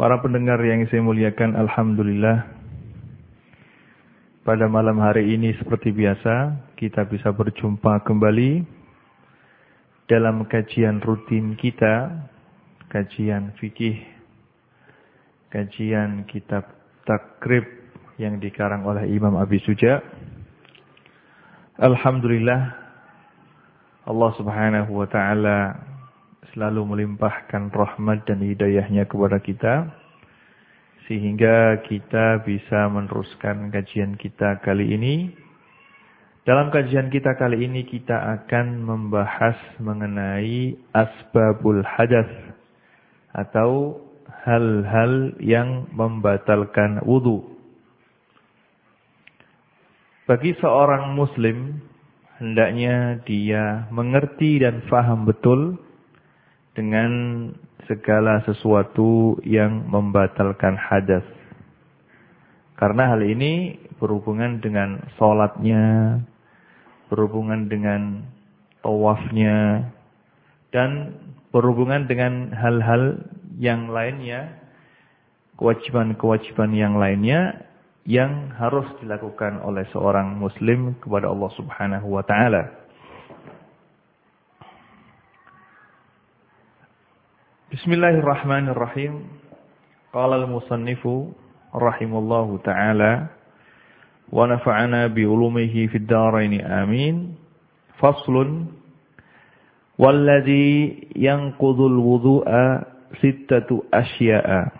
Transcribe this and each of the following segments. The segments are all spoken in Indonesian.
Para pendengar yang saya muliakan, Alhamdulillah. Pada malam hari ini seperti biasa, kita bisa berjumpa kembali dalam kajian rutin kita, kajian fikih, kajian kitab takrib yang dikarang oleh Imam Abi Suja. Alhamdulillah, Allah subhanahu wa ta'ala selalu melimpahkan rahmat dan hidayahnya kepada kita sehingga kita bisa meneruskan kajian kita kali ini. Dalam kajian kita kali ini kita akan membahas mengenai asbabul hadas atau hal-hal yang membatalkan wudhu. Bagi seorang muslim, hendaknya dia mengerti dan faham betul dengan segala sesuatu yang membatalkan hadas. Karena hal ini berhubungan dengan sholatnya, berhubungan dengan tawafnya, dan berhubungan dengan hal-hal yang lainnya, kewajiban-kewajiban yang lainnya yang harus dilakukan oleh seorang muslim kepada Allah Subhanahu wa taala. Bismillahirrahmanirrahim. Qala al-musannifu rahimallahu taala wa nafa'ana bi ulumihi fid dharain amin. Faslun walladhi yanqudul wudu'a sittatu asya'a.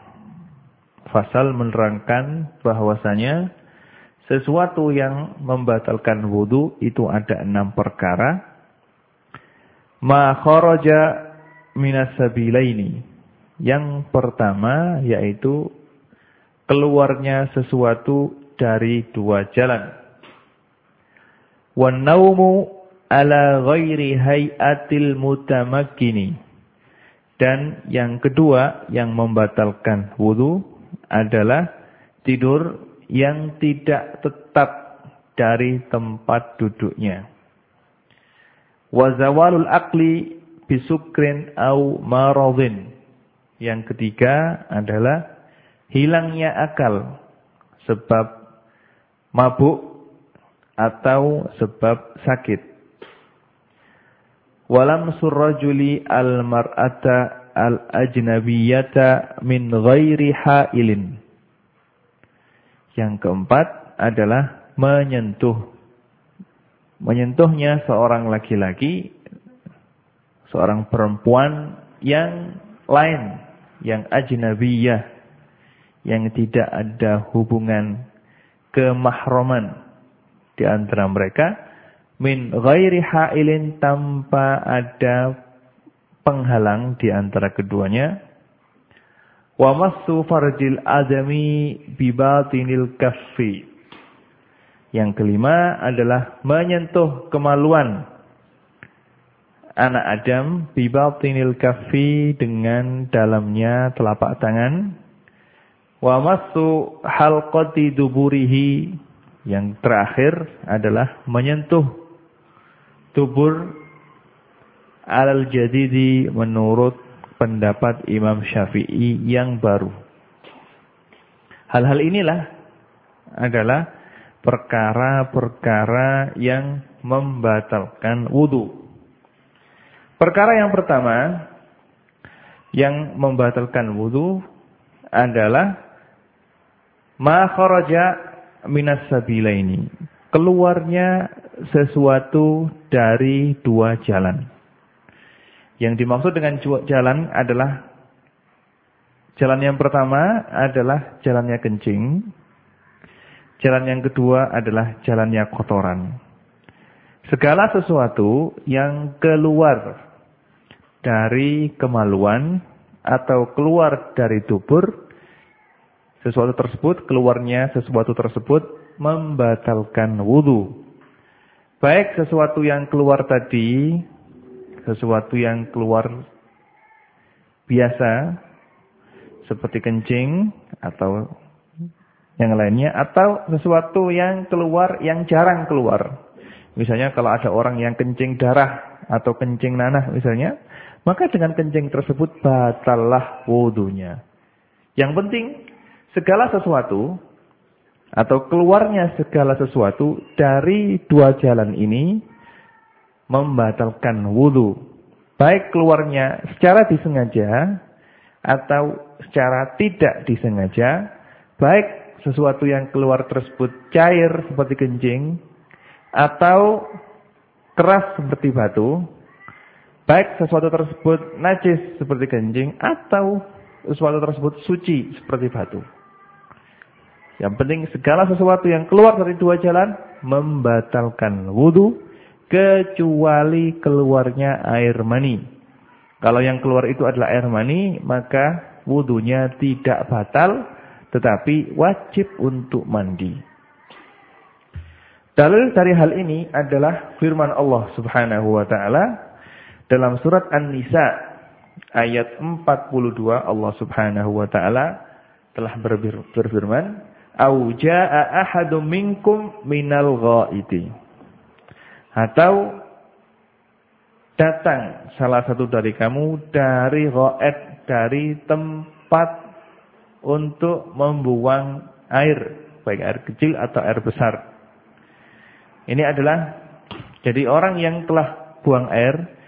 Fasal menerangkan bahwasanya sesuatu yang membatalkan wudu itu ada enam perkara. Ma kharaja minas sabilaini. Yang pertama yaitu keluarnya sesuatu dari dua jalan. Wan ala ghairi hayatil mutamakkini. Dan yang kedua yang membatalkan wudu adalah tidur yang tidak tetap dari tempat duduknya. Wazawalul akli bisukrin au maradhin. Yang ketiga adalah hilangnya akal sebab mabuk atau sebab sakit. Walam surrajuli al-mar'ata al-ajnabiyata min ghairi hailin. Yang keempat adalah menyentuh. Menyentuhnya seorang laki-laki seorang perempuan yang lain, yang ajnabiyah, yang tidak ada hubungan kemahroman di antara mereka, min ghairi hailin tanpa ada penghalang di antara keduanya, wa massu farjil adami bibatinil kaffi. Yang kelima adalah menyentuh kemaluan anak Adam bibatinil kafi dengan dalamnya telapak tangan wa masu halqati duburihi yang terakhir adalah menyentuh tubur alal jadidi menurut pendapat Imam Syafi'i yang baru. Hal-hal inilah adalah perkara-perkara yang membatalkan wudhu. Perkara yang pertama yang membatalkan wudhu adalah ma kharaja minas sabilaini. Keluarnya sesuatu dari dua jalan. Yang dimaksud dengan jalan adalah jalan yang pertama adalah jalannya kencing. Jalan yang kedua adalah jalannya kotoran. Segala sesuatu yang keluar dari kemaluan atau keluar dari dubur sesuatu tersebut, keluarnya sesuatu tersebut membatalkan wudhu. Baik sesuatu yang keluar tadi, sesuatu yang keluar biasa, seperti kencing atau yang lainnya, atau sesuatu yang keluar yang jarang keluar. Misalnya kalau ada orang yang kencing darah atau kencing nanah misalnya, maka dengan kencing tersebut batallah wudhunya. Yang penting segala sesuatu atau keluarnya segala sesuatu dari dua jalan ini membatalkan wudhu. Baik keluarnya secara disengaja atau secara tidak disengaja. Baik sesuatu yang keluar tersebut cair seperti kencing atau keras seperti batu. Baik sesuatu tersebut najis seperti kencing atau sesuatu tersebut suci seperti batu. Yang penting segala sesuatu yang keluar dari dua jalan membatalkan wudhu kecuali keluarnya air mani. Kalau yang keluar itu adalah air mani, maka wudhunya tidak batal, tetapi wajib untuk mandi. Dalil dari hal ini adalah firman Allah Subhanahu wa taala dalam surat An-Nisa ayat 42 Allah Subhanahu wa taala telah berfirman, "Au jaa ahadum minkum minal ghaiti." Atau datang salah satu dari kamu dari ghaid, dari tempat untuk membuang air, baik air kecil atau air besar. Ini adalah jadi orang yang telah buang air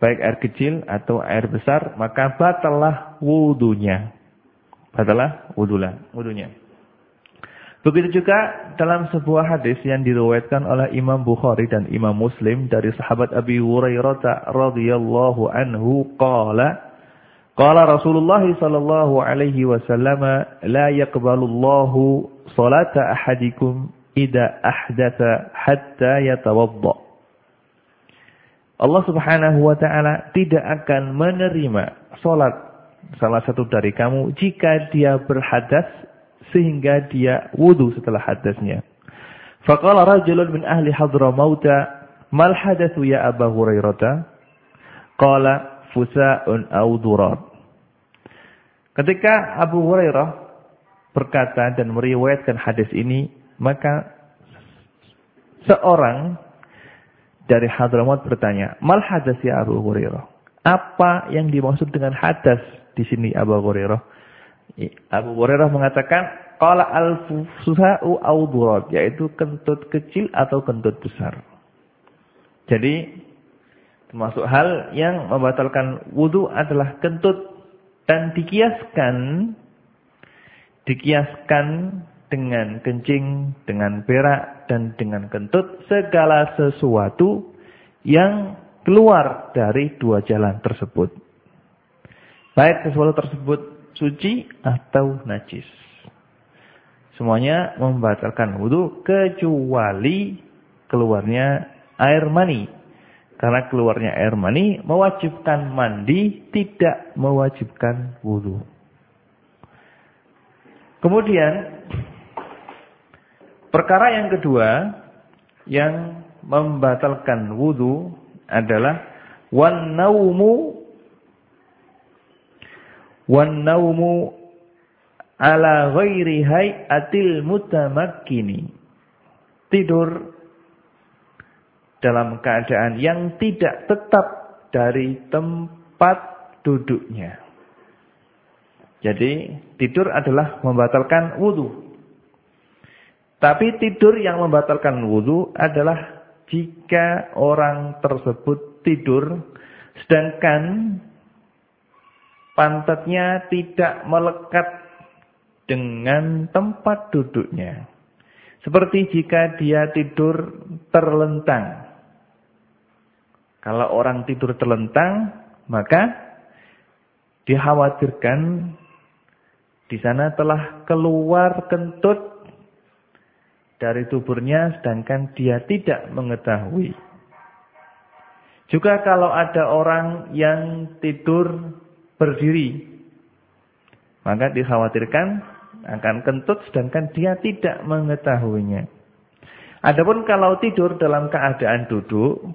baik air kecil atau air besar, maka batalah wudunya. Batalah wudulah, wudunya. Begitu juga dalam sebuah hadis yang diriwayatkan oleh Imam Bukhari dan Imam Muslim dari sahabat Abi Hurairah radhiyallahu anhu qala Qala Rasulullah sallallahu alaihi wasallam la yaqbalullahu salata ahadikum idza ahdatha hatta yatawadda Allah Subhanahu wa taala tidak akan menerima salat salah satu dari kamu jika dia berhadas sehingga dia wudu setelah hadasnya. Faqala rajulun min ahli Hadramaut, "Mal hadatsu ya Abu Hurairah?" Qala fusa'un aw durar. Ketika Abu Hurairah berkata dan meriwayatkan hadis ini, maka seorang dari Hadramaut bertanya, "Mal hadas ya Abu Hurairah?" Apa yang dimaksud dengan hadas di sini Abu Hurairah? Abu Hurairah mengatakan, "Qala al-fusaha'u au yaitu kentut kecil atau kentut besar. Jadi termasuk hal yang membatalkan wudu adalah kentut dan dikiaskan dikiaskan dengan kencing, dengan berak, dan dengan kentut, segala sesuatu yang keluar dari dua jalan tersebut. Baik sesuatu tersebut suci atau najis. Semuanya membatalkan wudhu kecuali keluarnya air mani. Karena keluarnya air mani mewajibkan mandi, tidak mewajibkan wudhu. Kemudian Perkara yang kedua yang membatalkan wudu adalah wan naumu wan naumu ala ghairi hay'atil mutamakkini. Tidur dalam keadaan yang tidak tetap dari tempat duduknya. Jadi tidur adalah membatalkan wudu. Tapi tidur yang membatalkan wudhu adalah jika orang tersebut tidur sedangkan pantatnya tidak melekat dengan tempat duduknya. Seperti jika dia tidur terlentang. Kalau orang tidur terlentang, maka dikhawatirkan di sana telah keluar kentut dari tuburnya sedangkan dia tidak mengetahui. Juga kalau ada orang yang tidur berdiri, maka dikhawatirkan akan kentut sedangkan dia tidak mengetahuinya. Adapun kalau tidur dalam keadaan duduk,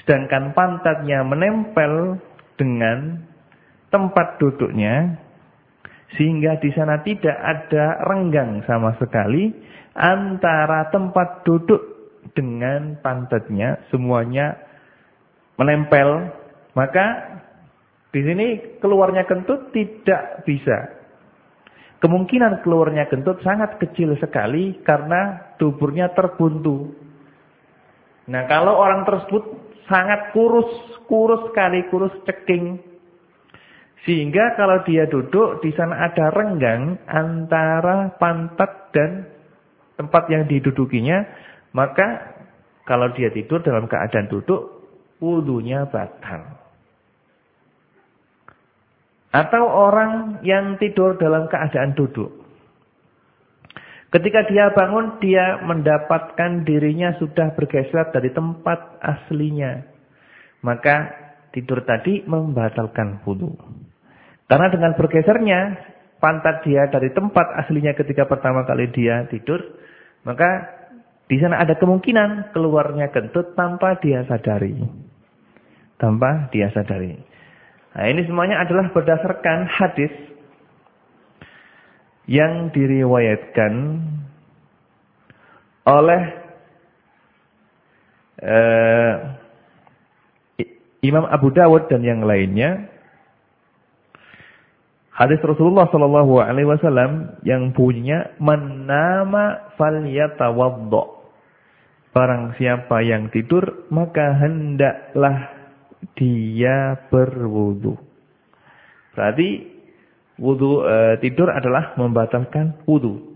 sedangkan pantatnya menempel dengan tempat duduknya, sehingga di sana tidak ada renggang sama sekali antara tempat duduk dengan pantatnya, semuanya menempel, maka di sini keluarnya kentut tidak bisa. Kemungkinan keluarnya kentut sangat kecil sekali karena tuburnya terbuntu. Nah kalau orang tersebut sangat kurus, kurus sekali, kurus ceking. Sehingga kalau dia duduk, di sana ada renggang antara pantat dan tempat yang didudukinya. Maka kalau dia tidur dalam keadaan duduk, wudhunya batal. Atau orang yang tidur dalam keadaan duduk. Ketika dia bangun, dia mendapatkan dirinya sudah bergeser dari tempat aslinya. Maka tidur tadi membatalkan wudhu. Karena dengan bergesernya pantat dia dari tempat aslinya ketika pertama kali dia tidur, maka di sana ada kemungkinan keluarnya kentut tanpa dia sadari. Tanpa dia sadari. Nah ini semuanya adalah berdasarkan hadis yang diriwayatkan oleh uh, Imam Abu Dawud dan yang lainnya. Hadis Rasulullah Shallallahu Alaihi Wasallam yang bunyinya menama falyatawaddo. Barang siapa yang tidur maka hendaklah dia berwudu. Berarti wudu e, tidur adalah membatalkan wudu.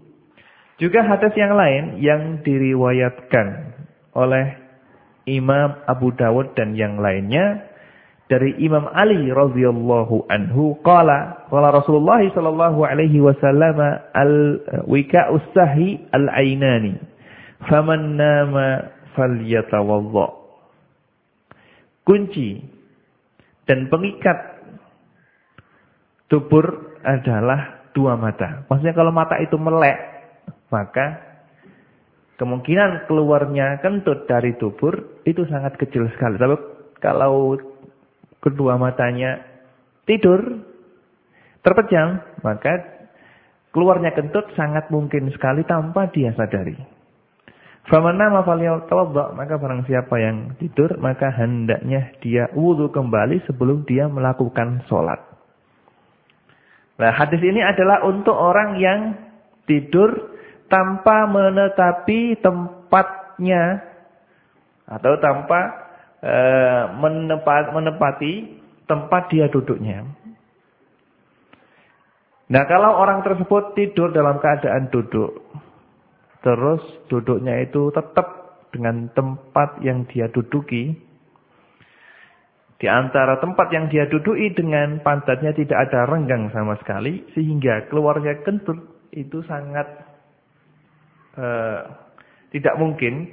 Juga hadis yang lain yang diriwayatkan oleh Imam Abu Dawud dan yang lainnya dari Imam Ali radhiyallahu anhu qala qala Rasulullah sallallahu alaihi wasallam al wika'us sahi al ainani faman nama falyatawadda kunci dan pengikat dubur adalah dua mata. Maksudnya kalau mata itu melek, maka kemungkinan keluarnya kentut dari dubur itu sangat kecil sekali. Tapi kalau kedua matanya tidur, terpejam, maka keluarnya kentut sangat mungkin sekali tanpa dia sadari. Faman nama falyatawadda, maka barang siapa yang tidur, maka hendaknya dia wudhu kembali sebelum dia melakukan sholat. Nah, hadis ini adalah untuk orang yang tidur tanpa menetapi tempatnya atau tanpa menepat, menepati tempat dia duduknya. Nah, kalau orang tersebut tidur dalam keadaan duduk, Terus duduknya itu tetap dengan tempat yang dia duduki. Di antara tempat yang dia duduki dengan pantatnya tidak ada renggang sama sekali. Sehingga keluarnya kentut itu sangat uh, tidak mungkin.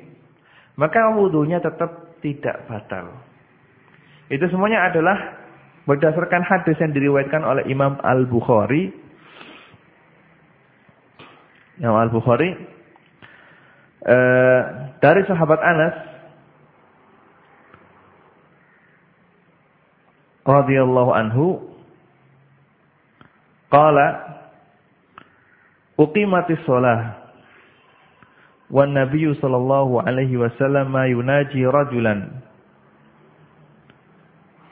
Maka wudhunya tetap tidak batal. Itu semuanya adalah berdasarkan hadis yang diriwayatkan oleh Imam Al-Bukhari. Imam Al-Bukhari Eh, dari sahabat Anas radhiyallahu anhu qala uqimatis shalah wan nabiyyu sallallahu alaihi wasallam yunaji rajulan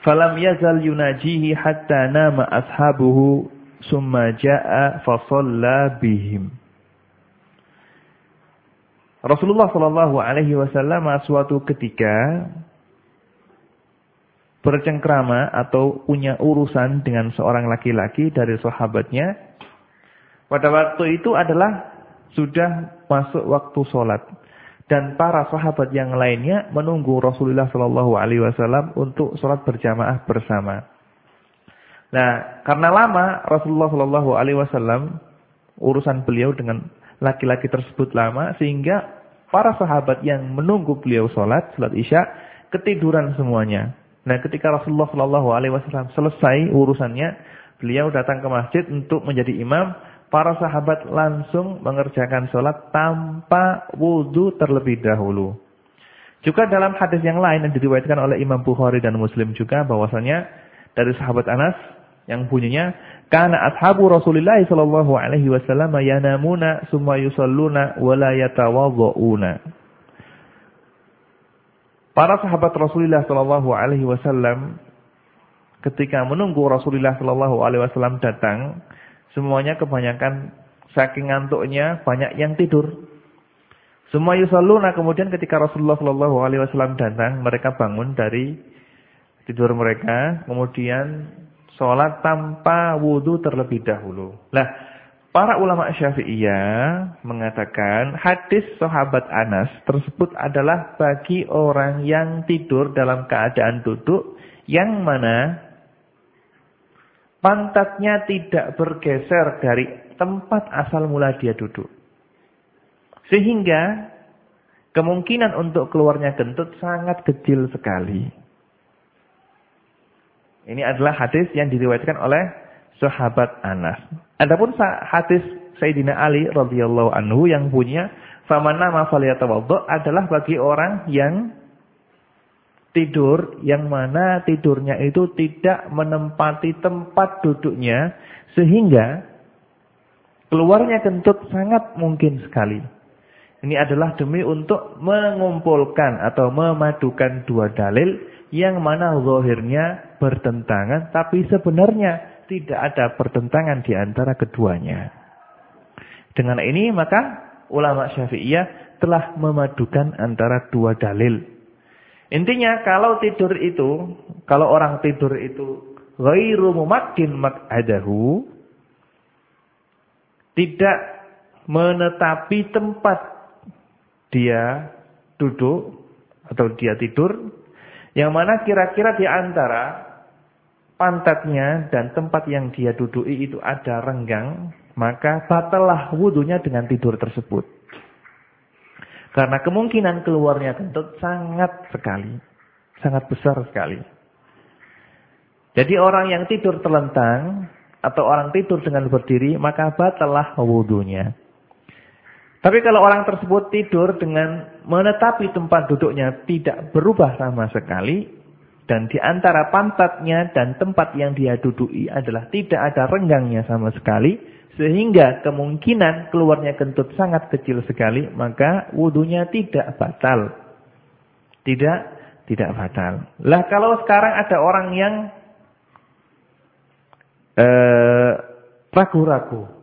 falam yazal yunajihi hatta nama ashabuhu summa jaa fa shalla bihim Rasulullah Shallallahu Alaihi Wasallam suatu ketika bercengkrama atau punya urusan dengan seorang laki-laki dari sahabatnya. Pada waktu itu adalah sudah masuk waktu sholat dan para sahabat yang lainnya menunggu Rasulullah Shallallahu Alaihi Wasallam untuk sholat berjamaah bersama. Nah, karena lama Rasulullah Shallallahu Alaihi Wasallam urusan beliau dengan laki-laki tersebut lama sehingga para sahabat yang menunggu beliau sholat, sholat isya, ketiduran semuanya. Nah ketika Rasulullah Shallallahu Alaihi Wasallam selesai urusannya, beliau datang ke masjid untuk menjadi imam, para sahabat langsung mengerjakan sholat tanpa wudhu terlebih dahulu. Juga dalam hadis yang lain yang diriwayatkan oleh Imam Bukhari dan Muslim juga bahwasanya dari sahabat Anas yang bunyinya karena ashabu Rasulullah sallallahu alaihi wasallam yanamuna summa yusalluna wa la yatawaddauna. Para sahabat Rasulullah sallallahu alaihi wasallam ketika menunggu Rasulullah sallallahu alaihi wasallam datang, semuanya kebanyakan saking ngantuknya banyak yang tidur. Semua yusalluna kemudian ketika Rasulullah Shallallahu alaihi wasallam datang, mereka bangun dari tidur mereka, kemudian sholat tanpa wudhu terlebih dahulu. Nah, para ulama Syafi'iyah mengatakan hadis sahabat Anas tersebut adalah bagi orang yang tidur dalam keadaan duduk yang mana pantatnya tidak bergeser dari tempat asal mula dia duduk. Sehingga kemungkinan untuk keluarnya kentut sangat kecil sekali. Ini adalah hadis yang diriwayatkan oleh sahabat Anas. Adapun hadis Sayyidina Ali radhiyallahu anhu yang punya faman nama falyatawaddo adalah bagi orang yang tidur yang mana tidurnya itu tidak menempati tempat duduknya sehingga keluarnya kentut sangat mungkin sekali. Ini adalah demi untuk mengumpulkan atau memadukan dua dalil yang mana zahirnya bertentangan tapi sebenarnya tidak ada pertentangan di antara keduanya. Dengan ini maka ulama Syafi'iyah telah memadukan antara dua dalil. Intinya kalau tidur itu, kalau orang tidur itu ghairu mumakkin mak'adahu tidak menetapi tempat dia duduk atau dia tidur yang mana kira-kira di antara pantatnya dan tempat yang dia duduki itu ada renggang, maka batalah wudhunya dengan tidur tersebut. Karena kemungkinan keluarnya kentut sangat sekali. Sangat besar sekali. Jadi orang yang tidur terlentang atau orang tidur dengan berdiri, maka batalah wudhunya. Tapi kalau orang tersebut tidur dengan menetapi tempat duduknya tidak berubah sama sekali, dan di antara pantatnya dan tempat yang dia duduki adalah tidak ada renggangnya sama sekali, sehingga kemungkinan keluarnya kentut sangat kecil sekali, maka wudhunya tidak batal. Tidak, tidak batal. Lah kalau sekarang ada orang yang eh, ragu-ragu,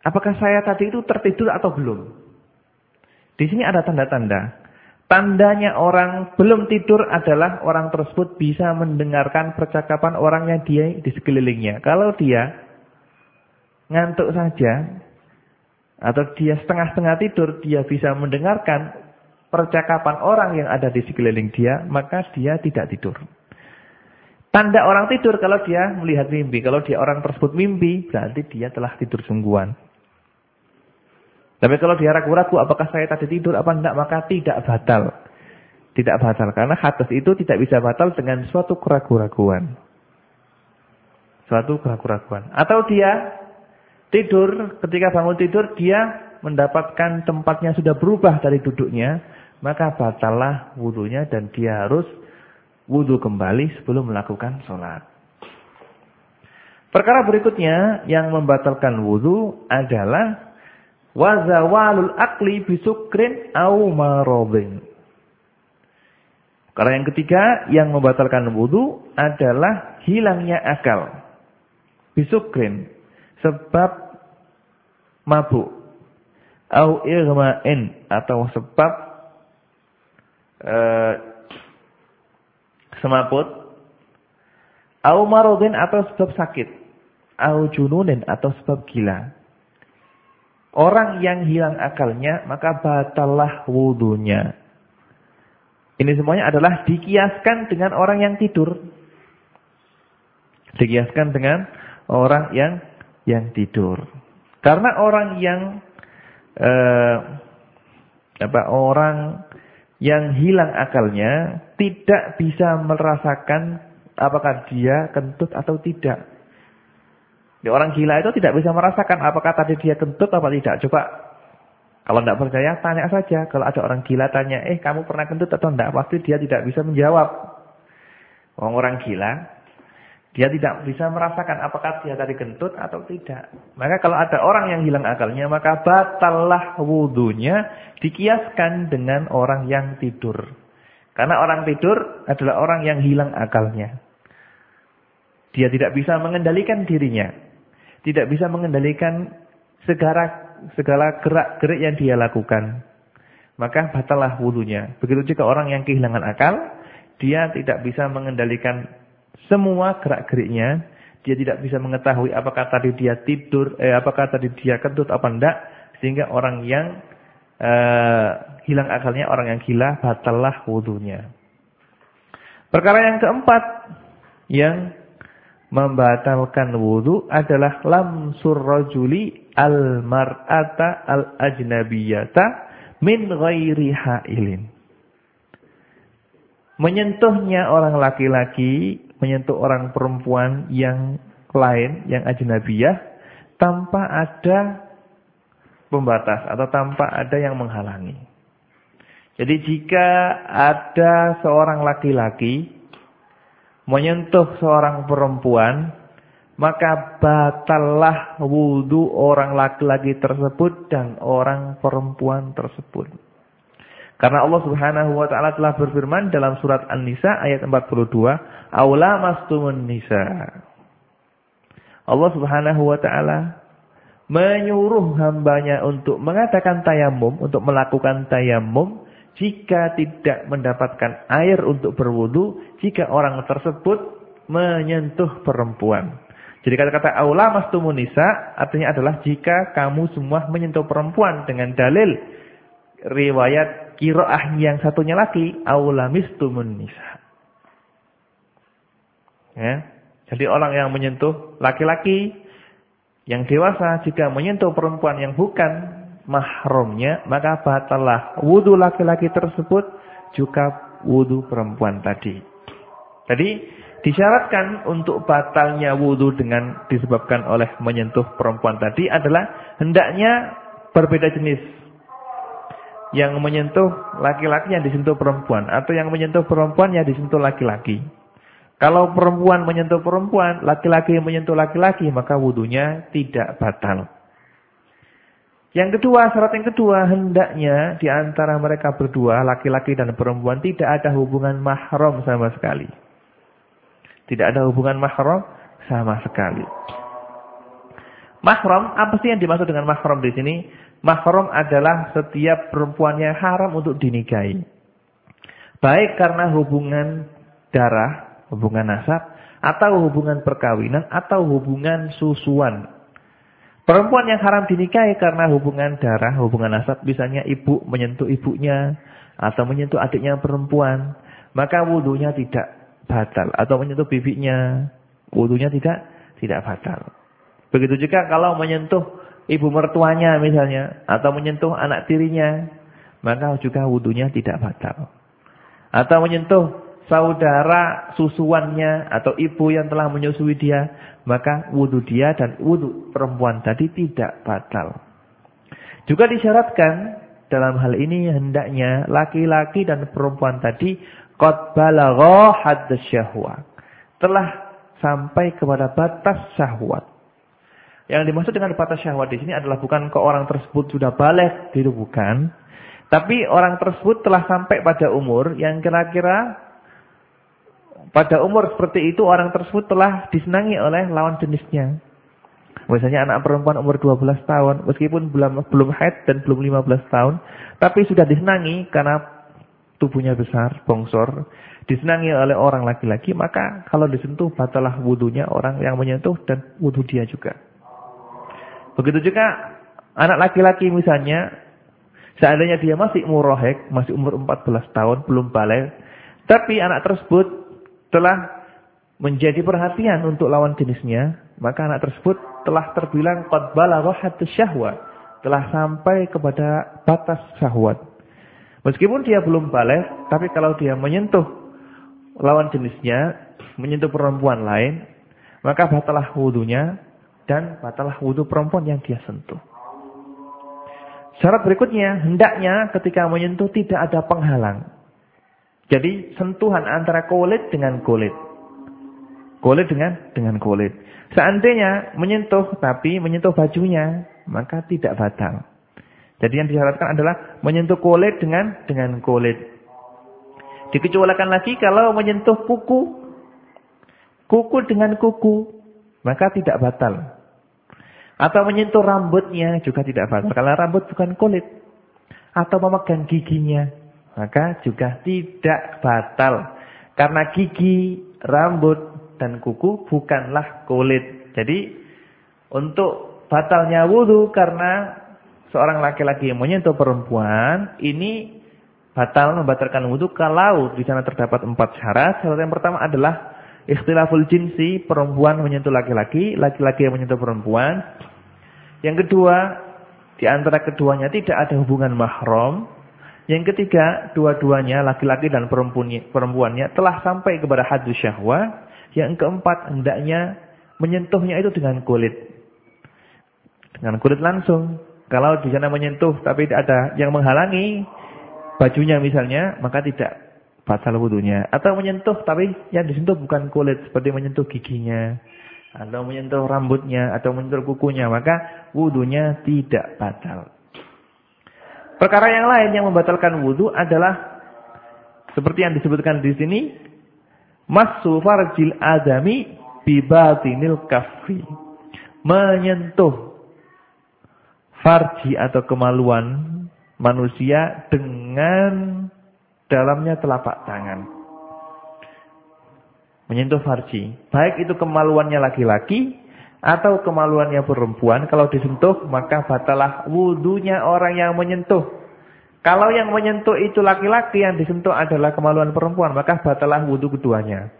Apakah saya tadi itu tertidur atau belum? Di sini ada tanda-tanda. Tandanya orang belum tidur adalah orang tersebut bisa mendengarkan percakapan orang yang dia di sekelilingnya. Kalau dia ngantuk saja, atau dia setengah-setengah tidur, dia bisa mendengarkan percakapan orang yang ada di sekeliling dia, maka dia tidak tidur. Tanda orang tidur kalau dia melihat mimpi. Kalau dia orang tersebut mimpi, berarti dia telah tidur sungguhan. Tapi kalau dia ragu-ragu apakah saya tadi tidur apa enggak, maka tidak batal. Tidak batal. Karena hadas itu tidak bisa batal dengan suatu keraguan-raguan. Suatu keraguan-raguan. Atau dia tidur, ketika bangun tidur, dia mendapatkan tempatnya sudah berubah dari duduknya, maka batallah wudhunya dan dia harus wudhu kembali sebelum melakukan sholat. Perkara berikutnya yang membatalkan wudhu adalah Wa zawalul akli bisukrin au maradhin. Karena yang ketiga yang membatalkan wudhu adalah hilangnya akal. Bisukrin. Sebab mabuk. Au irma'in. Atau sebab uh, semaput. Au maradhin atau sebab sakit. Au jununin atau sebab gila. Orang yang hilang akalnya, maka batalah wudhunya. Ini semuanya adalah dikiaskan dengan orang yang tidur. Dikiaskan dengan orang yang yang tidur. Karena orang yang eh, apa orang yang hilang akalnya tidak bisa merasakan apakah dia kentut atau tidak. Di orang gila itu tidak bisa merasakan apakah tadi dia kentut apa tidak. Coba kalau tidak percaya tanya saja. Kalau ada orang gila tanya, eh kamu pernah kentut atau tidak? Pasti dia tidak bisa menjawab. Orang orang gila, dia tidak bisa merasakan apakah dia tadi kentut atau tidak. Maka kalau ada orang yang hilang akalnya, maka batallah wudhunya dikiaskan dengan orang yang tidur. Karena orang tidur adalah orang yang hilang akalnya. Dia tidak bisa mengendalikan dirinya tidak bisa mengendalikan segala segala gerak-gerik yang dia lakukan. Maka batalah wudhunya. Begitu juga orang yang kehilangan akal, dia tidak bisa mengendalikan semua gerak-geriknya. Dia tidak bisa mengetahui apakah tadi dia tidur, eh, apakah tadi dia kentut apa enggak. Sehingga orang yang eh, hilang akalnya, orang yang gila, batalah wudhunya. Perkara yang keempat, yang membatalkan wudhu adalah lamsur rajuli al mar'ata al ajnabiyata min ghairi hailin. Menyentuhnya orang laki-laki, menyentuh orang perempuan yang lain, yang ajnabiyah, tanpa ada pembatas atau tanpa ada yang menghalangi. Jadi jika ada seorang laki-laki menyentuh seorang perempuan, maka batallah wudhu orang laki-laki tersebut dan orang perempuan tersebut. Karena Allah Subhanahu wa taala telah berfirman dalam surat An-Nisa ayat 42, "Aula mastumun nisa." Allah Subhanahu wa taala menyuruh hambanya untuk mengadakan tayamum, untuk melakukan tayamum jika tidak mendapatkan air untuk berwudu, jika orang tersebut menyentuh perempuan. Jadi kata-kata aula mastumun nisa artinya adalah jika kamu semua menyentuh perempuan dengan dalil riwayat kiroah yang satunya lagi aula mistumun nisa. Ya. Jadi orang yang menyentuh laki-laki yang dewasa jika menyentuh perempuan yang bukan mahramnya, maka batalah wudu laki-laki tersebut juga wudu perempuan tadi. Tadi disyaratkan untuk batalnya wudu dengan disebabkan oleh menyentuh perempuan tadi adalah hendaknya berbeda jenis. Yang menyentuh laki-laki yang disentuh perempuan atau yang menyentuh perempuan yang disentuh laki-laki. Kalau perempuan menyentuh perempuan, laki-laki menyentuh laki-laki, maka wudunya tidak batal. Yang kedua, syarat yang kedua, hendaknya di antara mereka berdua, laki-laki dan perempuan, tidak ada hubungan mahram sama sekali. Tidak ada hubungan mahram sama sekali. Mahram, apa sih yang dimaksud dengan mahram di sini? Mahram adalah setiap perempuan yang haram untuk dinikahi. Baik karena hubungan darah, hubungan nasab, atau hubungan perkawinan, atau hubungan susuan. Perempuan yang haram dinikahi karena hubungan darah, hubungan nasab, misalnya ibu menyentuh ibunya atau menyentuh adiknya perempuan, maka wudhunya tidak batal atau menyentuh bibinya, wudhunya tidak tidak batal. Begitu juga kalau menyentuh ibu mertuanya misalnya atau menyentuh anak tirinya, maka juga wudhunya tidak batal. Atau menyentuh saudara susuannya atau ibu yang telah menyusui dia, maka wudhu dia dan wudhu perempuan tadi tidak batal. Juga disyaratkan dalam hal ini hendaknya laki-laki dan perempuan tadi qad balagha hadd syahwat. Telah sampai kepada batas syahwat. Yang dimaksud dengan batas syahwat di sini adalah bukan ke orang tersebut sudah balik, itu bukan. Tapi orang tersebut telah sampai pada umur yang kira-kira pada umur seperti itu orang tersebut telah disenangi oleh lawan jenisnya. Misalnya anak perempuan umur 12 tahun, meskipun belum belum haid dan belum 15 tahun, tapi sudah disenangi karena tubuhnya besar, bongsor, disenangi oleh orang laki-laki, maka kalau disentuh batalah wudhunya orang yang menyentuh dan wudhu dia juga. Begitu juga anak laki-laki misalnya, seandainya dia masih murohek, masih umur 14 tahun, belum balik, tapi anak tersebut telah menjadi perhatian untuk lawan jenisnya, maka anak tersebut telah terbilang qad balagha syahwat, telah sampai kepada batas syahwat. Meskipun dia belum balik, tapi kalau dia menyentuh lawan jenisnya, menyentuh perempuan lain, maka batalah wudunya dan batal wudhu perempuan yang dia sentuh. Syarat berikutnya, hendaknya ketika menyentuh tidak ada penghalang. Jadi sentuhan antara kulit dengan kulit. Kulit dengan dengan kulit. Seandainya menyentuh tapi menyentuh bajunya, maka tidak batal. Jadi yang disyaratkan adalah menyentuh kulit dengan dengan kulit. Dikecualikan lagi kalau menyentuh kuku, kuku dengan kuku, maka tidak batal. Atau menyentuh rambutnya juga tidak batal. Kalau rambut bukan kulit. Atau memegang giginya. Maka juga tidak batal. Karena gigi, rambut, dan kuku bukanlah kulit. Jadi untuk batalnya wudhu karena seorang laki-laki yang menyentuh perempuan. Ini batal membatalkan wudhu kalau di sana terdapat empat syarat. Syarat yang pertama adalah ikhtilaful jinsi, perempuan menyentuh laki-laki, laki-laki yang menyentuh perempuan. Yang kedua, di antara keduanya tidak ada hubungan mahram. Yang ketiga, dua-duanya laki-laki dan perempuannya telah sampai kepada hadus syahwat. Yang keempat, hendaknya menyentuhnya itu dengan kulit. Dengan kulit langsung. Kalau di sana menyentuh tapi tidak ada yang menghalangi bajunya misalnya, maka tidak batal wudhunya. Atau menyentuh tapi yang disentuh bukan kulit seperti menyentuh giginya atau menyentuh rambutnya atau menyentuh kukunya, maka wudhunya tidak batal. Perkara yang lain yang membatalkan wudhu adalah seperti yang disebutkan di sini, masu farjil adami bibatinil kafri. Menyentuh farji atau kemaluan manusia dengan dalamnya telapak tangan menyentuh farji. Baik itu kemaluannya laki-laki atau kemaluannya perempuan. Kalau disentuh maka batalah wudhunya orang yang menyentuh. Kalau yang menyentuh itu laki-laki yang disentuh adalah kemaluan perempuan. Maka batalah wudhu keduanya.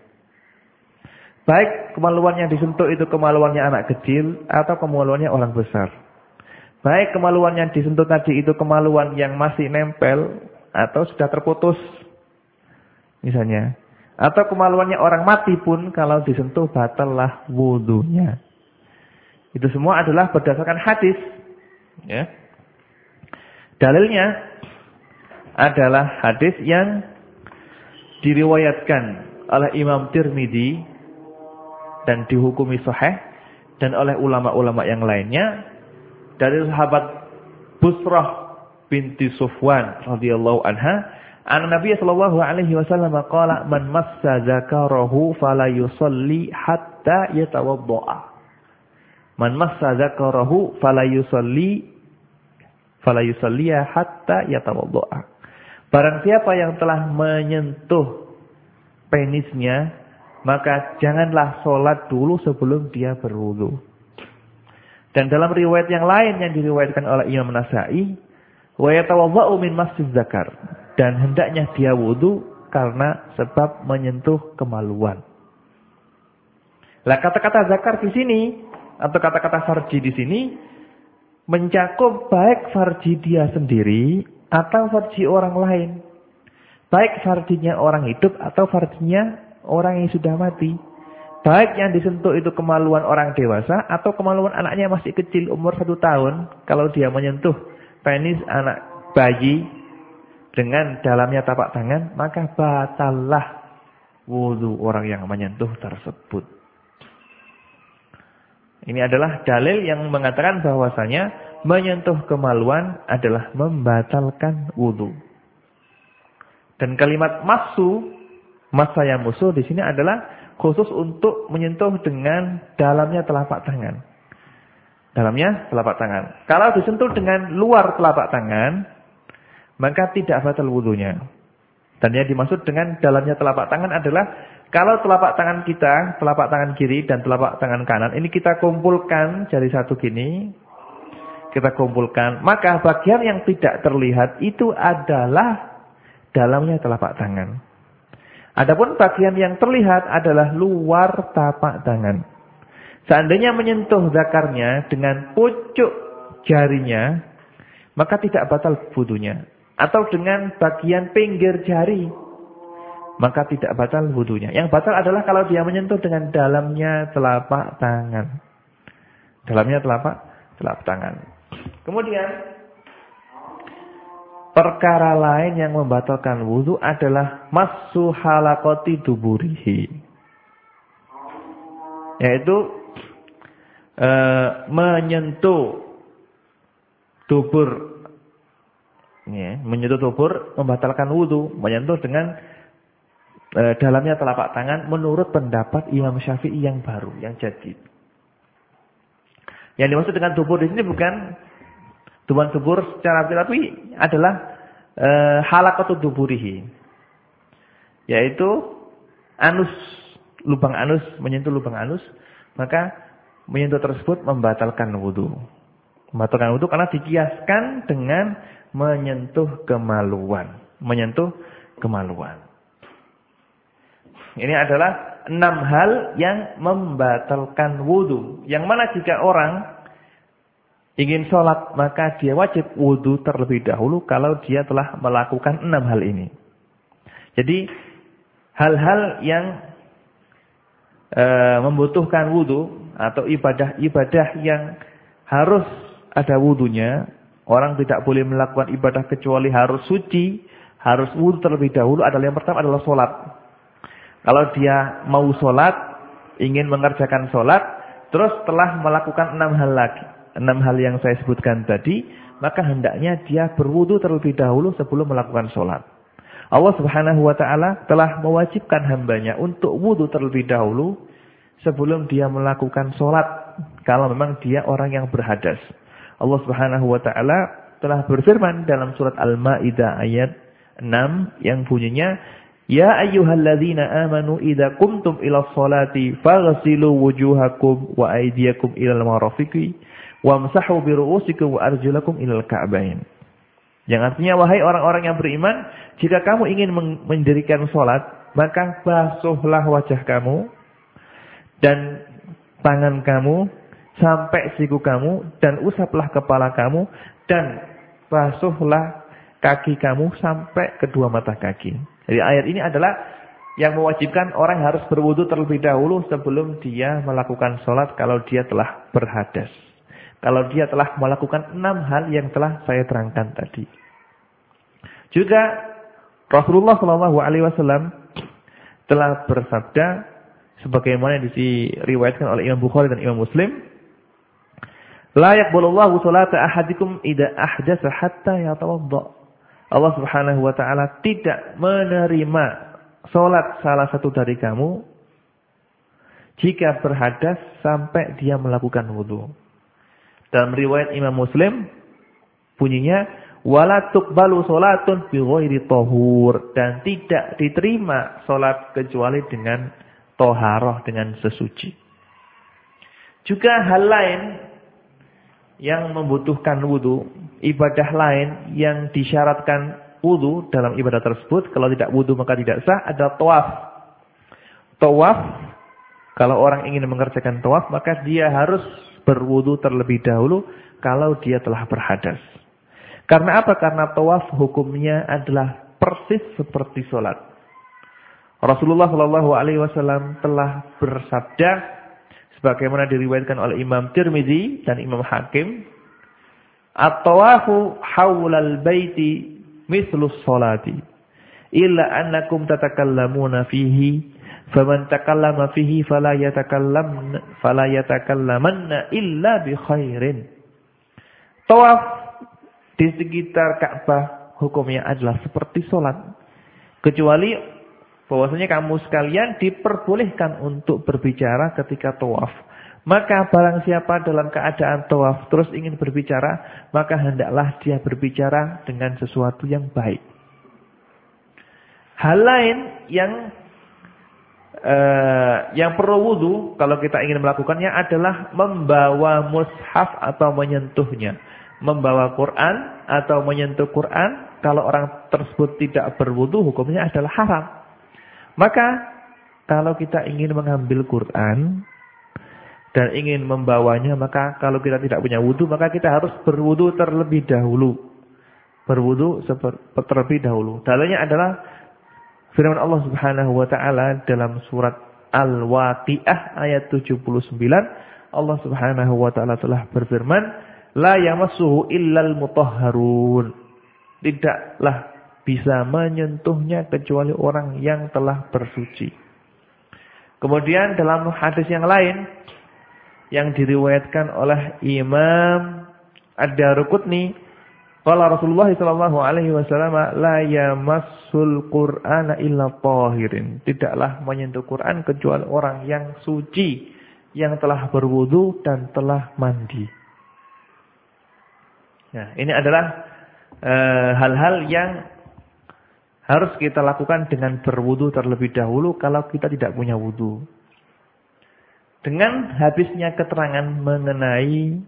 Baik kemaluan yang disentuh itu kemaluannya anak kecil atau kemaluannya orang besar. Baik kemaluan yang disentuh tadi itu kemaluan yang masih nempel atau sudah terputus. Misalnya. Atau kemaluannya orang mati pun kalau disentuh batallah wudhunya. Itu semua adalah berdasarkan hadis. Ya. Dalilnya adalah hadis yang diriwayatkan oleh Imam Tirmidzi dan dihukumi sahih dan oleh ulama-ulama yang lainnya dari sahabat Busrah binti Sufwan radhiyallahu anha An Nabi sallallahu alaihi wasallam qala man massa zakarahu fala yusalli hatta yatawaddaa. Man massa zakarahu fala yusalli fala yusalliya hatta yatawaddaa. Barang siapa yang telah menyentuh penisnya, maka janganlah sholat dulu sebelum dia berwudu. Dan dalam riwayat yang lain yang diriwayatkan oleh Imam Nasai, wa yatawaddau min masjid zakar dan hendaknya dia wudhu karena sebab menyentuh kemaluan. Lah kata-kata zakar di sini atau kata-kata farji di sini mencakup baik farji dia sendiri atau farji orang lain. Baik farjinya orang hidup atau farjinya orang yang sudah mati. Baik yang disentuh itu kemaluan orang dewasa atau kemaluan anaknya masih kecil umur satu tahun. Kalau dia menyentuh penis anak bayi dengan dalamnya tapak tangan, maka batallah wudhu orang yang menyentuh tersebut. Ini adalah dalil yang mengatakan bahwasanya menyentuh kemaluan adalah membatalkan wudhu. Dan kalimat masu, masa yang musuh di sini adalah khusus untuk menyentuh dengan dalamnya telapak tangan. Dalamnya telapak tangan. Kalau disentuh dengan luar telapak tangan, maka tidak batal wudhunya. Dan yang dimaksud dengan dalamnya telapak tangan adalah kalau telapak tangan kita, telapak tangan kiri dan telapak tangan kanan ini kita kumpulkan jadi satu gini, kita kumpulkan, maka bagian yang tidak terlihat itu adalah dalamnya telapak tangan. Adapun bagian yang terlihat adalah luar tapak tangan. Seandainya menyentuh zakarnya dengan pucuk jarinya, maka tidak batal wudhunya atau dengan bagian pinggir jari, maka tidak batal wudhunya. Yang batal adalah kalau dia menyentuh dengan dalamnya telapak tangan. Dalamnya telapak telapak tangan. Kemudian perkara lain yang membatalkan wudhu adalah masu halakoti duburihi. Yaitu e, menyentuh dubur. Ya, menyentuh dubur membatalkan wudhu. Menyentuh dengan e, dalamnya telapak tangan menurut pendapat Imam Syafi'i yang baru, yang jadid. Yang dimaksud dengan dubur di sini bukan tubuhan dubur secara tapi adalah e, halakatu duburihi. Yaitu anus, lubang anus, menyentuh lubang anus, maka menyentuh tersebut membatalkan wudhu. Membatalkan wudhu karena dikiaskan dengan menyentuh kemaluan. Menyentuh kemaluan. Ini adalah enam hal yang membatalkan wudhu. Yang mana jika orang ingin sholat, maka dia wajib wudhu terlebih dahulu kalau dia telah melakukan enam hal ini. Jadi, hal-hal yang e, membutuhkan wudhu atau ibadah-ibadah yang harus ada wudhunya, orang tidak boleh melakukan ibadah kecuali harus suci, harus wudhu terlebih dahulu adalah yang pertama adalah sholat. Kalau dia mau sholat, ingin mengerjakan sholat, terus telah melakukan enam hal lagi. Enam hal yang saya sebutkan tadi, maka hendaknya dia berwudu terlebih dahulu sebelum melakukan sholat. Allah subhanahu wa ta'ala telah mewajibkan hambanya untuk wudu terlebih dahulu sebelum dia melakukan sholat. Kalau memang dia orang yang berhadas. Allah subhanahu wa ta'ala telah berfirman dalam surat Al-Ma'idah ayat 6 yang bunyinya Ya ayyuhalladzina amanu idza qumtum ila sholati faghsilu wujuhakum wa aydiyakum ila al-marafiqi wamsahu bi ru'usikum wa arjulakum ila al-ka'bain. Yang artinya wahai orang-orang yang beriman, jika kamu ingin mendirikan sholat, maka basuhlah wajah kamu dan tangan kamu sampai siku kamu dan usaplah kepala kamu dan basuhlah kaki kamu sampai kedua mata kaki. Jadi ayat ini adalah yang mewajibkan orang harus berwudu terlebih dahulu sebelum dia melakukan sholat kalau dia telah berhadas. Kalau dia telah melakukan enam hal yang telah saya terangkan tadi. Juga Rasulullah Shallallahu Alaihi Wasallam telah bersabda sebagaimana diriwayatkan oleh Imam Bukhari dan Imam Muslim, "La yaqbalullahu salata ahadikum idza ahdasa hatta yatawadda." Allah Subhanahu wa taala tidak menerima salat salah satu dari kamu jika berhadas sampai dia melakukan wudu. Dalam riwayat Imam Muslim bunyinya wala tuqbalu salatun bi ghairi tahur dan tidak diterima salat kecuali dengan toharoh dengan sesuci. Juga hal lain yang membutuhkan wudhu, ibadah lain yang disyaratkan wudhu dalam ibadah tersebut, kalau tidak wudhu maka tidak sah, ada tawaf. Tawaf, kalau orang ingin mengerjakan tawaf, maka dia harus berwudhu terlebih dahulu kalau dia telah berhadas. Karena apa? Karena tawaf hukumnya adalah persis seperti sholat. Rasulullah Shallallahu Alaihi Wasallam telah bersabda, sebagaimana diriwayatkan oleh Imam Tirmizi dan Imam Hakim at-tawafu haulal baiti mislus salati illa annakum tatakallamuna fihi faman takallama fihi fala yatakallam fala yatakallamanna illa bi khairin. Tawaf di sekitar Ka'bah hukumnya adalah seperti salat kecuali bahwasanya kamu sekalian diperbolehkan untuk berbicara ketika tawaf. Maka barang siapa dalam keadaan tawaf terus ingin berbicara, maka hendaklah dia berbicara dengan sesuatu yang baik. Hal lain yang uh, yang perlu wudhu kalau kita ingin melakukannya adalah membawa mushaf atau menyentuhnya. Membawa Quran atau menyentuh Quran, kalau orang tersebut tidak berwudhu hukumnya adalah haram. Maka kalau kita ingin mengambil Quran dan ingin membawanya, maka kalau kita tidak punya wudhu, maka kita harus berwudhu terlebih dahulu. Berwudhu terlebih dahulu. Dalanya adalah firman Allah Subhanahu wa taala dalam surat Al-Waqiah ayat 79, Allah Subhanahu wa taala telah berfirman, "La yamassuhu illal mutahharun." Tidaklah bisa menyentuhnya kecuali orang yang telah bersuci. Kemudian dalam hadis yang lain yang diriwayatkan oleh Imam Ad-Daruqutni Qala Rasulullah sallallahu alaihi wasallam la Qur'ana illa tahirin. Tidaklah menyentuh Quran kecuali orang yang suci yang telah berwudu dan telah mandi. Nah, ini adalah eh, hal-hal uh, yang harus kita lakukan dengan berwudu terlebih dahulu kalau kita tidak punya wudu. Dengan habisnya keterangan mengenai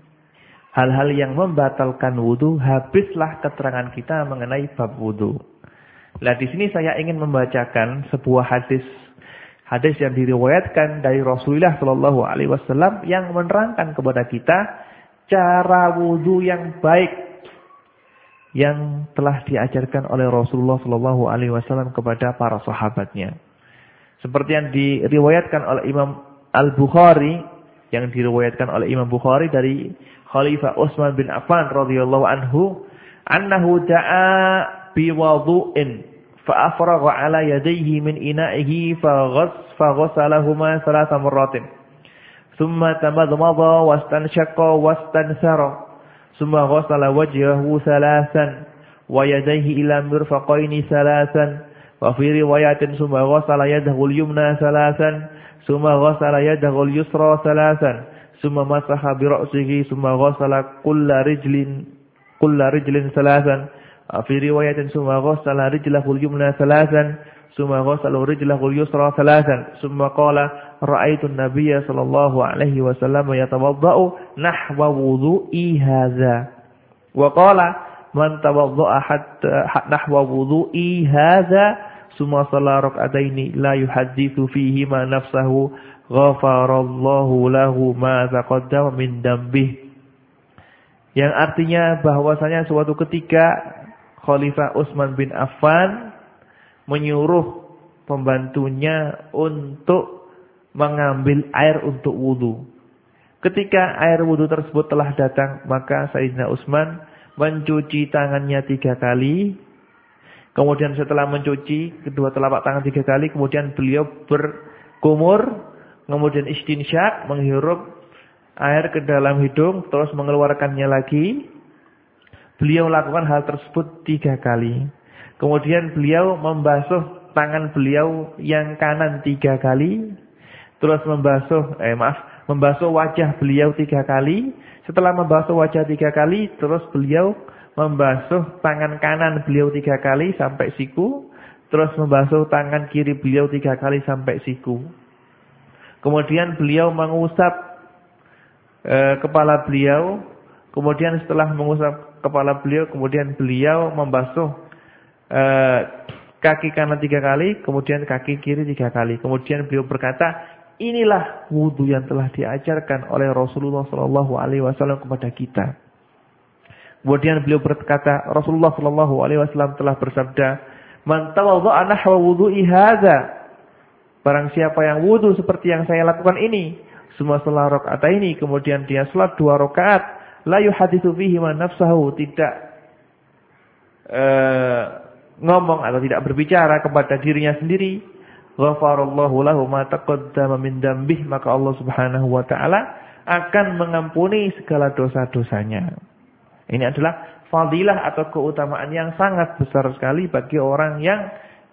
hal-hal yang membatalkan wudhu, habislah keterangan kita mengenai bab wudhu. Nah di sini saya ingin membacakan sebuah hadis hadis yang diriwayatkan dari Rasulullah Shallallahu Alaihi Wasallam yang menerangkan kepada kita cara wudhu yang baik yang telah diajarkan oleh Rasulullah Shallallahu Alaihi Wasallam kepada para sahabatnya. Seperti yang diriwayatkan oleh Imam Al Bukhari, yang diriwayatkan oleh Imam Bukhari dari Khalifah Utsman bin Affan radhiyallahu anhu annahu da'a bi wudu'in fa afragha ala yadayhi min ina'ihi fa ghass fa ghassalahuma thalatha marratin thumma tamadmada wastanshaqa wastansara thumma ghassala wajhahu thalathan wa yadayhi ila mirfaqaini thalathan wa fi riwayatin thumma ghassala yadahu al-yumna thalathan thumma ghassala yadahu al-yusra thalathan summa masaha bi ra'sihi summa ghassala kulla rijlin kulla rijlin salasan. Fi riwayatin summa ghassala rijlahu al-yumna salasan summa ghassala rijlahu al-yusra salasan summa qala ra'aitu an-nabiyya sallallahu alaihi wasallam yatawaddau nahwa wudu'i hadza wa qala man tawadda'a hatta nahwa wudu'i hadza summa shalla rak'ataini la yuhaddithu fihi nafsahu ghafarallahu lahu ma taqaddama min dambih. Yang artinya bahwasanya suatu ketika Khalifah Utsman bin Affan menyuruh pembantunya untuk mengambil air untuk wudhu. Ketika air wudhu tersebut telah datang, maka Sayyidina Utsman mencuci tangannya tiga kali. Kemudian setelah mencuci kedua telapak tangan tiga kali, kemudian beliau berkumur kemudian istinsyak, menghirup air ke dalam hidung, terus mengeluarkannya lagi. Beliau melakukan hal tersebut tiga kali. Kemudian beliau membasuh tangan beliau yang kanan tiga kali. Terus membasuh, eh maaf, membasuh wajah beliau tiga kali. Setelah membasuh wajah tiga kali, terus beliau membasuh tangan kanan beliau tiga kali sampai siku. Terus membasuh tangan kiri beliau tiga kali sampai siku. Kemudian beliau mengusap e, kepala beliau. Kemudian setelah mengusap kepala beliau, kemudian beliau membasuh e, kaki kanan tiga kali, kemudian kaki kiri tiga kali. Kemudian beliau berkata, inilah wudhu yang telah diajarkan oleh Rasulullah Wasallam kepada kita. Kemudian beliau berkata, Rasulullah Shallallahu Alaihi Wasallam telah bersabda, "Man tawadha'a nahwa wudhu'i hadza Barang siapa yang wudhu seperti yang saya lakukan ini, semua setelah rakaat ini, kemudian dia sholat dua rakaat, la yuhadithu fihi tidak uh, ngomong atau tidak berbicara kepada dirinya sendiri, ghafarallahu lahu ma taqaddama min dambih, maka Allah Subhanahu wa taala akan mengampuni segala dosa-dosanya. Ini adalah fadilah atau keutamaan yang sangat besar sekali bagi orang yang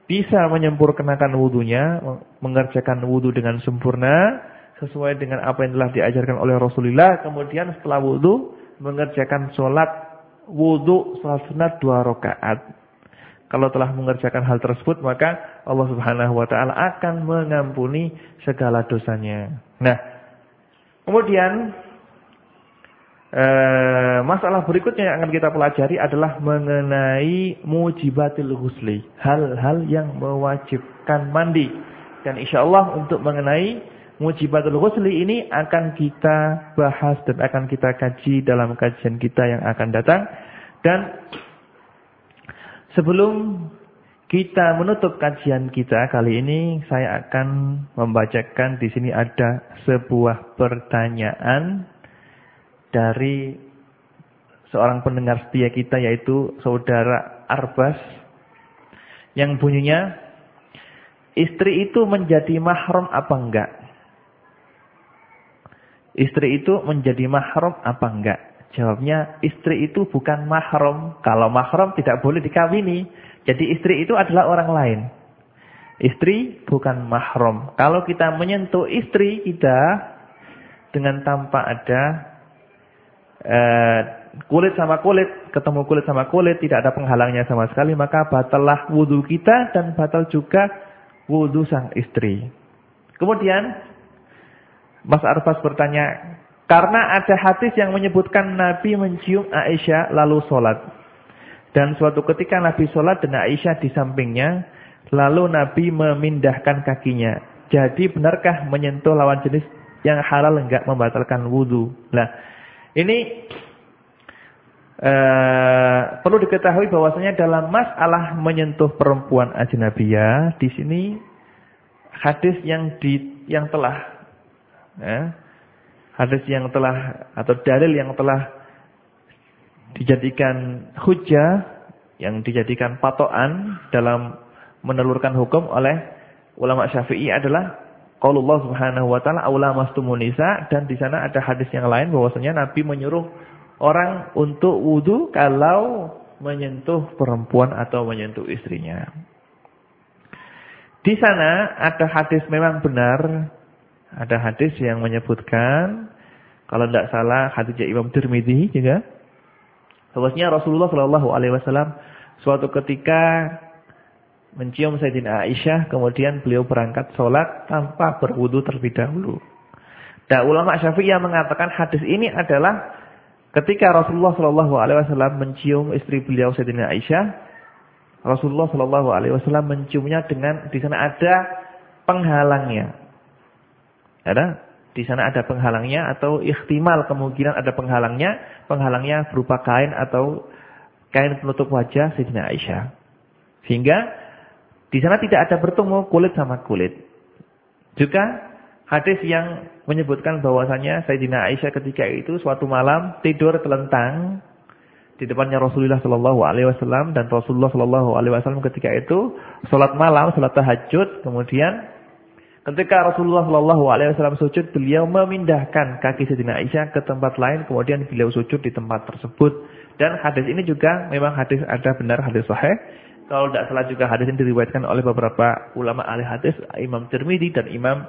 bisa menyempurnakan wudhunya, mengerjakan wudhu dengan sempurna, sesuai dengan apa yang telah diajarkan oleh Rasulullah. Kemudian setelah wudhu, mengerjakan sholat wudhu, sholat sunat dua rakaat. Kalau telah mengerjakan hal tersebut, maka Allah subhanahu wa ta'ala akan mengampuni segala dosanya. Nah, kemudian Eh, masalah berikutnya yang akan kita pelajari adalah mengenai mujibatil husli. Hal-hal yang mewajibkan mandi. Dan insya Allah untuk mengenai mujibatul husli ini akan kita bahas dan akan kita kaji dalam kajian kita yang akan datang. Dan sebelum kita menutup kajian kita kali ini, saya akan membacakan di sini ada sebuah pertanyaan dari seorang pendengar setia kita yaitu saudara Arbas yang bunyinya istri itu menjadi mahram apa enggak? Istri itu menjadi mahram apa enggak? Jawabnya istri itu bukan mahram. Kalau mahram tidak boleh dikawini. Jadi istri itu adalah orang lain. Istri bukan mahram. Kalau kita menyentuh istri kita dengan tanpa ada eh, kulit sama kulit, ketemu kulit sama kulit, tidak ada penghalangnya sama sekali, maka batallah wudhu kita dan batal juga wudhu sang istri. Kemudian Mas Arfas bertanya, karena ada hadis yang menyebutkan Nabi mencium Aisyah lalu sholat. Dan suatu ketika Nabi sholat dan Aisyah di sampingnya, lalu Nabi memindahkan kakinya. Jadi benarkah menyentuh lawan jenis yang halal enggak membatalkan wudhu? Nah, ini uh, perlu diketahui bahwasanya dalam masalah menyentuh perempuan ajnabiyah di sini hadis yang di yang telah ya, hadis yang telah atau dalil yang telah dijadikan hujah yang dijadikan patokan dalam menelurkan hukum oleh ulama Syafi'i adalah qaulullah Subhanahu wa taala dan di sana ada hadis yang lain bahwasanya Nabi menyuruh orang untuk wudu kalau menyentuh perempuan atau menyentuh istrinya. Di sana ada hadis memang benar, ada hadis yang menyebutkan kalau tidak salah hadisnya Imam Tirmidzi juga Bahwasanya Rasulullah Shallallahu alaihi wasallam suatu ketika mencium Sayyidina Aisyah, kemudian beliau berangkat sholat tanpa berwudu terlebih dahulu. Dan ulama Syafi'iyah mengatakan hadis ini adalah ketika Rasulullah Shallallahu alaihi wasallam mencium istri beliau Sayyidina Aisyah, Rasulullah Shallallahu alaihi wasallam menciumnya dengan di sana ada penghalangnya. Ada di sana ada penghalangnya atau ikhtimal kemungkinan ada penghalangnya. Penghalangnya berupa kain atau kain penutup wajah Sayyidina Aisyah. Sehingga di sana tidak ada bertemu kulit sama kulit. Juga hadis yang menyebutkan bahwasanya Sayyidina Aisyah ketika itu suatu malam tidur telentang di depannya Rasulullah Shallallahu Alaihi Wasallam dan Rasulullah Shallallahu Alaihi Wasallam ketika itu sholat malam, sholat tahajud, kemudian Ketika Rasulullah Shallallahu Alaihi Wasallam sujud, beliau memindahkan kaki Sayyidina Aisyah ke tempat lain, kemudian beliau sujud di tempat tersebut. Dan hadis ini juga memang hadis ada benar hadis sahih. Kalau tidak salah juga hadis ini diriwayatkan oleh beberapa ulama ahli hadis, Imam Tirmidzi dan Imam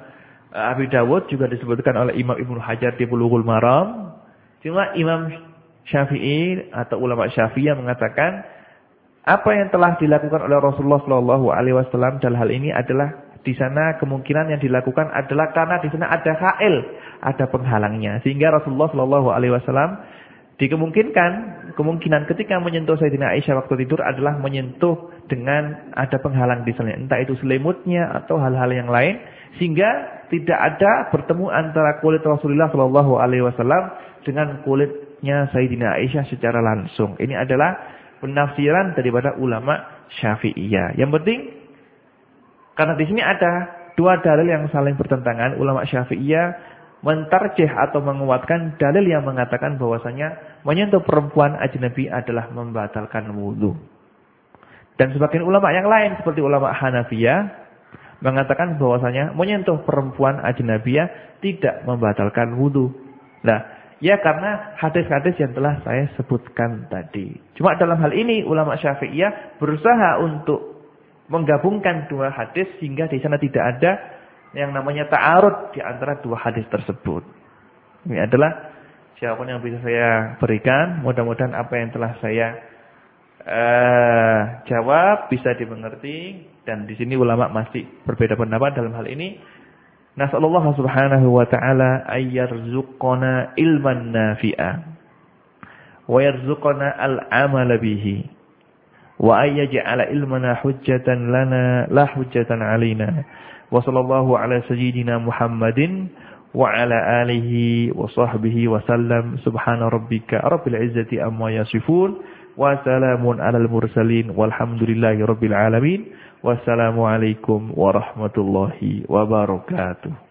eh, Abi Dawud juga disebutkan oleh Imam Ibnu Hajar di Bulughul Maram. Cuma Imam Syafi'i atau ulama Syafi'i yang mengatakan apa yang telah dilakukan oleh Rasulullah Shallallahu Alaihi Wasallam dalam hal ini adalah di sana kemungkinan yang dilakukan adalah karena di sana ada kail, ada penghalangnya. Sehingga Rasulullah Shallallahu Alaihi Wasallam dikemungkinkan kemungkinan ketika menyentuh Sayyidina Aisyah waktu tidur adalah menyentuh dengan ada penghalang di sana, entah itu selimutnya atau hal-hal yang lain, sehingga tidak ada bertemu antara kulit Rasulullah Shallallahu Alaihi Wasallam dengan kulitnya Sayyidina Aisyah secara langsung. Ini adalah penafsiran daripada ulama Syafi'iyah. Yang penting karena di sini ada dua dalil yang saling bertentangan. Ulama Syafi'iyah mentarjih atau menguatkan dalil yang mengatakan bahwasanya menyentuh perempuan ajnabi adalah membatalkan wudhu. Dan sebagian ulama yang lain seperti ulama Hanafiyah mengatakan bahwasanya menyentuh perempuan ajnabiyah tidak membatalkan wudhu. Nah, ya karena hadis-hadis yang telah saya sebutkan tadi. Cuma dalam hal ini ulama Syafi'iyah berusaha untuk menggabungkan dua hadis sehingga di sana tidak ada yang namanya ta'arud di antara dua hadis tersebut. Ini adalah jawaban yang bisa saya berikan. Mudah-mudahan apa yang telah saya uh, jawab bisa dimengerti dan di sini ulama masih berbeda pendapat dalam hal ini. Nasallallahu subhanahu wa ta'ala ayyarzuqana ilman nafi'a wa yarzuqana al-amala bihi wa ayyaj'ala ilmana hujjatan lana la hujjatan alaina wa sallallahu ala sayyidina Muhammadin wa ala alihi wa sahbihi wa sallam subhana rabbika rabbil izzati amma yasifun wa salamun alal mursalin walhamdulillahi rabbil alamin. Wassalamualaikum warahmatullahi wabarakatuh.